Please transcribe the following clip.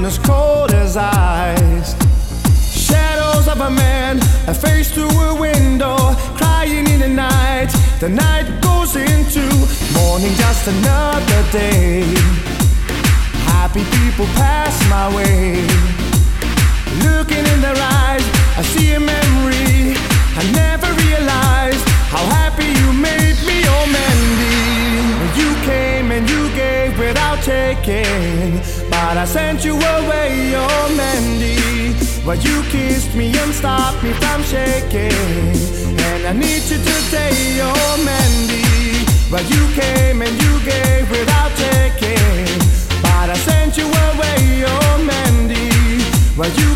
down as cold as ice. Shadows of a man, a face through a window, crying in the night. The night goes into morning, just another day. Happy people pass my way. Looking in their eyes, I see a memory. I never realized how happy you made me. Taking, but I sent you away, oh Mandy. Well, you kissed me and stopped me from shaking, and I need you today, oh Mandy. Well, you came and you gave without taking, but I sent you away, oh Mandy. Well, you